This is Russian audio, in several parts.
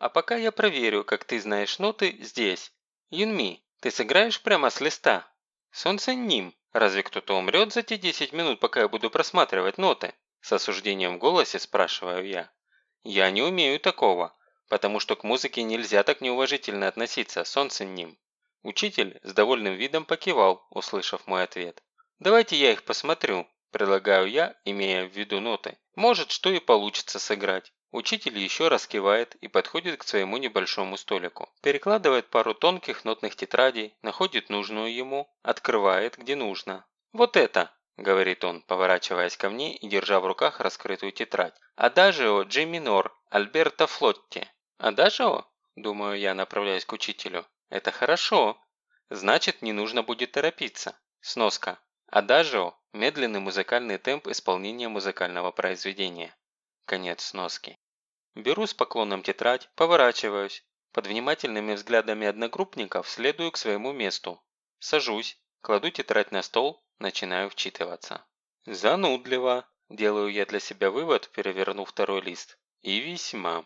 А пока я проверю, как ты знаешь ноты здесь. Юнми, ты сыграешь прямо с листа? Солнце ним. Разве кто-то умрет за те 10 минут, пока я буду просматривать ноты? С осуждением в голосе спрашиваю я. Я не умею такого, потому что к музыке нельзя так неуважительно относиться, солнце ним. Учитель с довольным видом покивал, услышав мой ответ. «Давайте я их посмотрю», – предлагаю я, имея в виду ноты. «Может, что и получится сыграть». Учитель еще раз кивает и подходит к своему небольшому столику. Перекладывает пару тонких нотных тетрадей, находит нужную ему, открывает, где нужно. «Вот это!» – говорит он, поворачиваясь ко мне и держа в руках раскрытую тетрадь. «Адажио Джи минор Альберто Флотти». «Адажио?» – думаю я, направляясь к учителю. «Это хорошо. Значит, не нужно будет торопиться». Сноска. Адажио – медленный музыкальный темп исполнения музыкального произведения. Конец сноски. Беру с поклоном тетрадь, поворачиваюсь. Под внимательными взглядами одногруппников следую к своему месту. Сажусь, кладу тетрадь на стол, начинаю вчитываться. Занудливо, делаю я для себя вывод, перевернув второй лист. И весьма.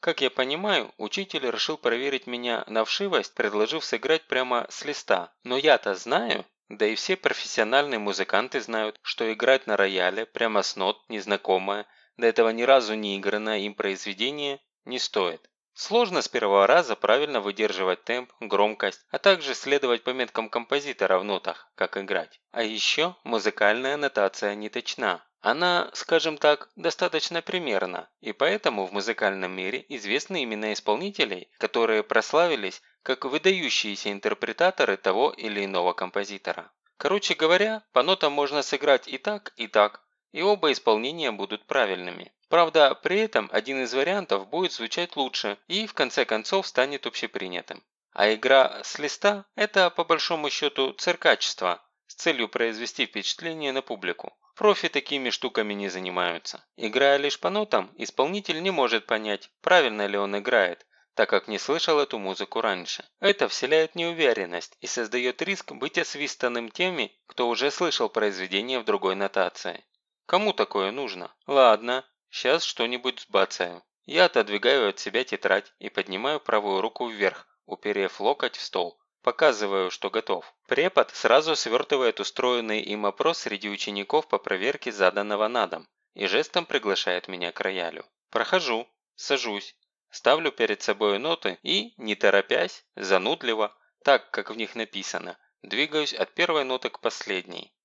Как я понимаю, учитель решил проверить меня на вшивость, предложив сыграть прямо с листа. Но я-то знаю, да и все профессиональные музыканты знают, что играть на рояле прямо с нот, незнакомое, до этого ни разу не игранное им произведение не стоит. Сложно с первого раза правильно выдерживать темп, громкость, а также следовать пометкам композитора в нотах, как играть. А еще музыкальная нотация не точна. Она, скажем так, достаточно примерна, и поэтому в музыкальном мире известны имена исполнителей, которые прославились как выдающиеся интерпретаторы того или иного композитора. Короче говоря, по нотам можно сыграть и так, и так, и оба исполнения будут правильными. Правда, при этом один из вариантов будет звучать лучше и в конце концов станет общепринятым. А игра с листа – это по большому счету циркачество с целью произвести впечатление на публику. Профи такими штуками не занимаются. Играя лишь по нотам, исполнитель не может понять, правильно ли он играет, так как не слышал эту музыку раньше. Это вселяет неуверенность и создает риск быть освистанным теми, кто уже слышал произведение в другой нотации. Кому такое нужно? Ладно, сейчас что-нибудь сбацаю. Я отодвигаю от себя тетрадь и поднимаю правую руку вверх, уперев локоть в стол. Показываю, что готов. Препод сразу свертывает устроенный им опрос среди учеников по проверке заданного на дом и жестом приглашает меня к роялю. Прохожу, сажусь, ставлю перед собой ноты и, не торопясь, занудливо, так, как в них написано, двигаюсь от первой ноты к последней.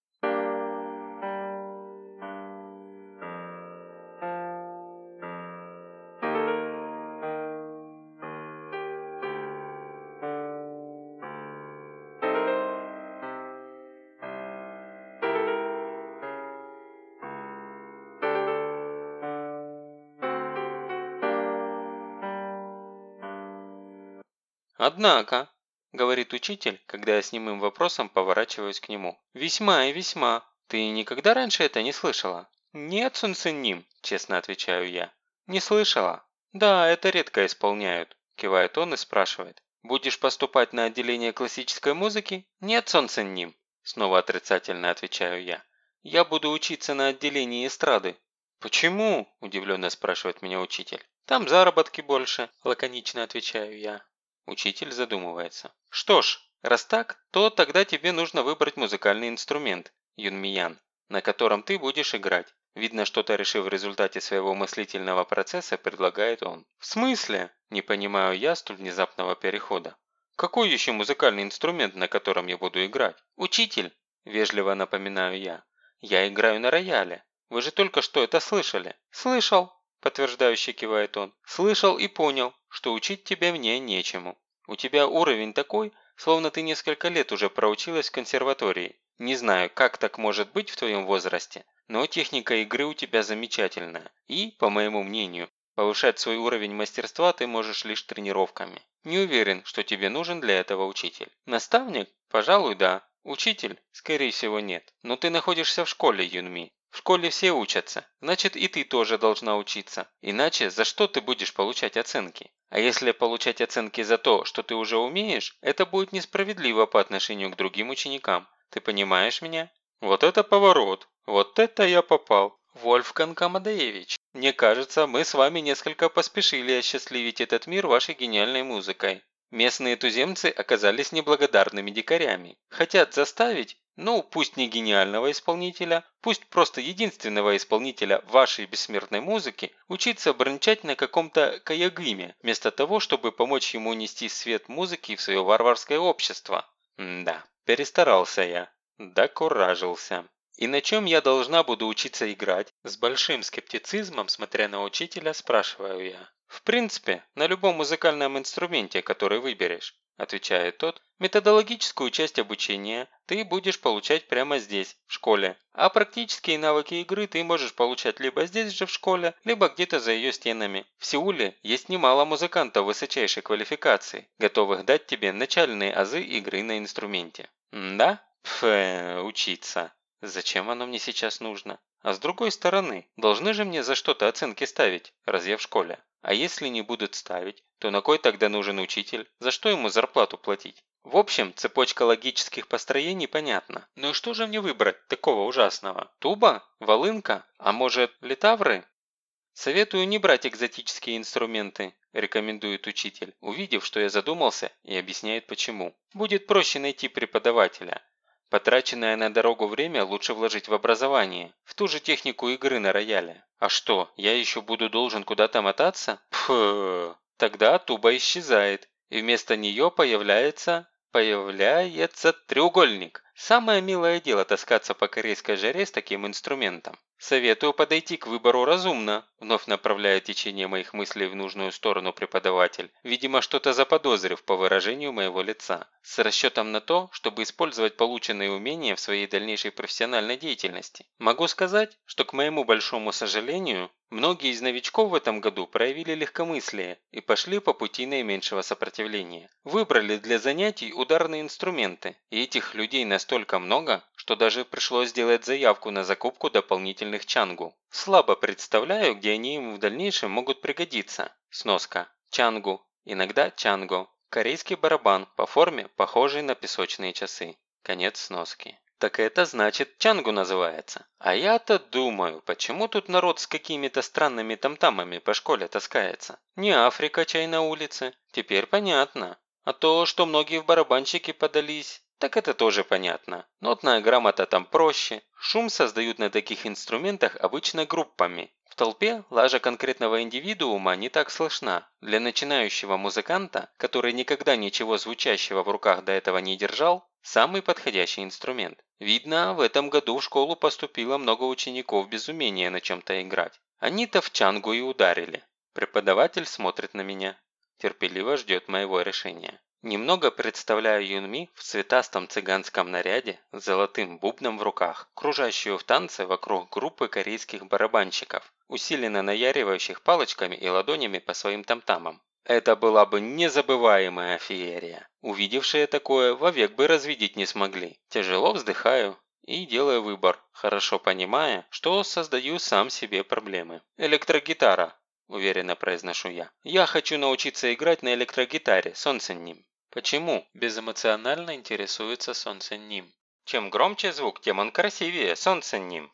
«Однако», – говорит учитель, когда я с немым вопросом поворачиваюсь к нему, – «весьма и весьма. Ты никогда раньше это не слышала?» «Нет, Сунцинним», – честно отвечаю я. «Не слышала?» «Да, это редко исполняют», – кивает он и спрашивает. «Будешь поступать на отделение классической музыки?» «Нет, Сунцинним», – снова отрицательно отвечаю я. «Я буду учиться на отделении эстрады». «Почему?» – удивленно спрашивает меня учитель. «Там заработки больше», – лаконично отвечаю я. Учитель задумывается. Что ж, раз так, то тогда тебе нужно выбрать музыкальный инструмент, Юнмиян, на котором ты будешь играть. Видно, что-то решив в результате своего мыслительного процесса, предлагает он. В смысле? Не понимаю я столь внезапного перехода. Какой еще музыкальный инструмент, на котором я буду играть? Учитель, вежливо напоминаю я. Я играю на рояле. Вы же только что это слышали. Слышал, подтверждающе кивает он. Слышал и понял, что учить тебя мне нечему. У тебя уровень такой, словно ты несколько лет уже проучилась в консерватории. Не знаю, как так может быть в твоем возрасте, но техника игры у тебя замечательная. И, по моему мнению, повышать свой уровень мастерства ты можешь лишь тренировками. Не уверен, что тебе нужен для этого учитель. Наставник? Пожалуй, да. Учитель? Скорее всего, нет. Но ты находишься в школе, Юнми. В школе все учатся, значит и ты тоже должна учиться. Иначе за что ты будешь получать оценки? А если получать оценки за то, что ты уже умеешь, это будет несправедливо по отношению к другим ученикам. Ты понимаешь меня? Вот это поворот. Вот это я попал. Вольфганг Амадеевич, мне кажется, мы с вами несколько поспешили осчастливить этот мир вашей гениальной музыкой. Местные туземцы оказались неблагодарными дикарями. Хотят заставить, ну, пусть не гениального исполнителя, пусть просто единственного исполнителя вашей бессмертной музыки, учиться брончать на каком-то каягыме, вместо того, чтобы помочь ему нести свет музыки в свое варварское общество. М да, перестарался я. Докуражился. И на чем я должна буду учиться играть? С большим скептицизмом, смотря на учителя, спрашиваю я. В принципе, на любом музыкальном инструменте, который выберешь, отвечает тот, методологическую часть обучения ты будешь получать прямо здесь, в школе. А практические навыки игры ты можешь получать либо здесь же в школе, либо где-то за ее стенами. В Сеуле есть немало музыкантов высочайшей квалификации, готовых дать тебе начальные азы игры на инструменте. Да? Пф, учиться. Зачем оно мне сейчас нужно? А с другой стороны, должны же мне за что-то оценки ставить, раз я в школе. А если не будут ставить, то на кой тогда нужен учитель? За что ему зарплату платить? В общем, цепочка логических построений понятна. Ну и что же мне выбрать такого ужасного? Туба? Волынка? А может, литавры? Советую не брать экзотические инструменты, рекомендует учитель, увидев, что я задумался и объясняет почему. Будет проще найти преподавателя. Потраченное на дорогу время лучше вложить в образование, в ту же технику игры на рояле. А что, я еще буду должен куда-то мотаться? Пф, тогда туба исчезает, и вместо нее появляется... появляется треугольник. Самое милое дело таскаться по корейской жаре с таким инструментом. Советую подойти к выбору разумно, вновь направляя течение моих мыслей в нужную сторону преподаватель, видимо что-то заподозрив по выражению моего лица, с расчетом на то, чтобы использовать полученные умения в своей дальнейшей профессиональной деятельности. Могу сказать, что к моему большому сожалению, многие из новичков в этом году проявили легкомыслие и пошли по пути наименьшего сопротивления. Выбрали для занятий ударные инструменты, и этих людей настолько много, что даже пришлось сделать заявку на закупку дополнительных чангу. Слабо представляю, где они им в дальнейшем могут пригодиться. Сноска. Чангу. Иногда чанго. Корейский барабан, по форме похожий на песочные часы. Конец сноски. Так это значит чангу называется. А я-то думаю, почему тут народ с какими-то странными тамтамами по школе таскается? Не Африка чай на улице. Теперь понятно. А то, что многие в барабанщики подались, так это тоже понятно. Нотная грамота там проще. Шум создают на таких инструментах обычно группами. В толпе лажа конкретного индивидуума не так слышна. Для начинающего музыканта, который никогда ничего звучащего в руках до этого не держал, самый подходящий инструмент. Видно, в этом году в школу поступило много учеников без умения на чем-то играть. Они-то в чангу и ударили. Преподаватель смотрит на меня. Терпеливо ждет моего решения. Немного представляю Юнми в цветастом цыганском наряде с золотым бубном в руках, кружащую в танце вокруг группы корейских барабанщиков, усиленно наяривающих палочками и ладонями по своим тамтамам. Это была бы незабываемая феерия. Увидевшие такое, вовек бы развидеть не смогли. Тяжело вздыхаю и делаю выбор, хорошо понимая, что создаю сам себе проблемы. Электрогитара, уверенно произношу я. Я хочу научиться играть на электрогитаре, солнце ним. Почему? Безэмоционально интересуется солнце ним. Чем громче звук, тем он красивее, солнце ним.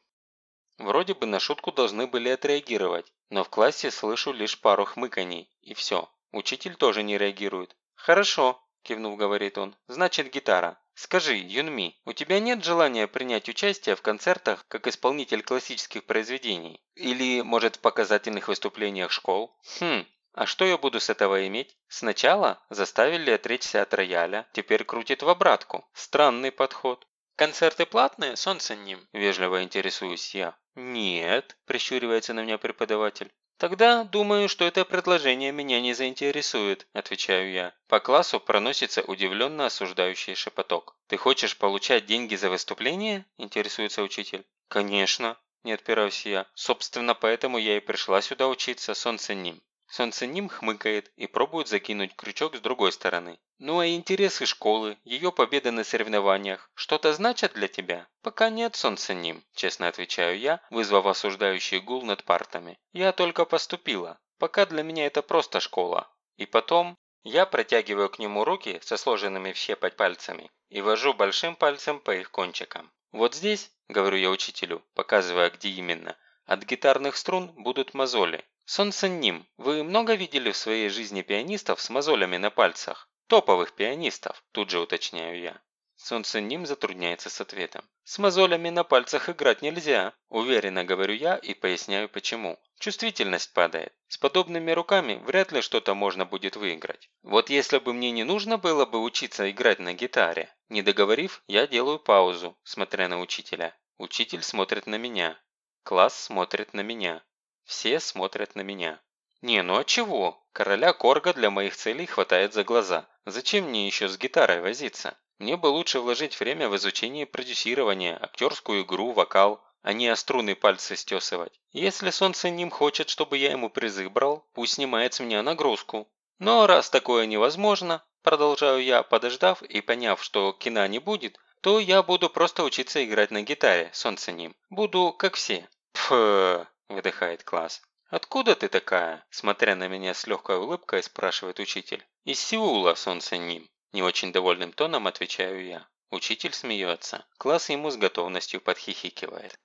Вроде бы на шутку должны были отреагировать, но в классе слышу лишь пару хмыканий, и все. Учитель тоже не реагирует. «Хорошо», – кивнув, говорит он, – «значит гитара. Скажи, Юнми, у тебя нет желания принять участие в концертах как исполнитель классических произведений? Или, может, в показательных выступлениях школ? Хм, а что я буду с этого иметь? Сначала заставили отречься от рояля, теперь крутит в обратку. Странный подход. «Концерты платные, солнце ним?» – вежливо интересуюсь я. «Нет», – прищуривается на меня преподаватель. «Тогда думаю, что это предложение меня не заинтересует», – отвечаю я. По классу проносится удивленно осуждающий шепоток. «Ты хочешь получать деньги за выступление?» – интересуется учитель. «Конечно», – не отпираюсь я. «Собственно, поэтому я и пришла сюда учиться, солнце ним». Солнценим хмыкает и пробует закинуть крючок с другой стороны. «Ну а интересы школы, ее победы на соревнованиях, что-то значат для тебя?» «Пока нет, Солнценим», – честно отвечаю я, вызвав осуждающий гул над партами. «Я только поступила. Пока для меня это просто школа. И потом...» Я протягиваю к нему руки со сложенными в щепоть пальцами и вожу большим пальцем по их кончикам. «Вот здесь», – говорю я учителю, показывая, где именно, От гитарных струн будут мозоли. Солнце ним. Вы много видели в своей жизни пианистов с мозолями на пальцах? Топовых пианистов, тут же уточняю я. Солнце ним затрудняется с ответом. С мозолями на пальцах играть нельзя, уверенно говорю я и поясняю почему. Чувствительность падает. С подобными руками вряд ли что-то можно будет выиграть. Вот если бы мне не нужно было бы учиться играть на гитаре. Не договорив, я делаю паузу, смотря на учителя. Учитель смотрит на меня. Класс смотрит на меня. Все смотрят на меня. Не, ну а чего? Короля Корга для моих целей хватает за глаза. Зачем мне еще с гитарой возиться? Мне бы лучше вложить время в изучение продюсирования, актерскую игру, вокал, а не о струны пальцы стесывать. Если солнце ним хочет, чтобы я ему призы брал, пусть снимает с меня нагрузку. Но раз такое невозможно, продолжаю я, подождав и поняв, что кино не будет, то я буду просто учиться играть на гитаре, солнце ним. Буду как все. Пф, выдыхает класс. «Откуда ты такая?» Смотря на меня с легкой улыбкой, спрашивает учитель. «Из Сеула, солнце ним». Не очень довольным тоном отвечаю я. Учитель смеется. Класс ему с готовностью подхихикивает.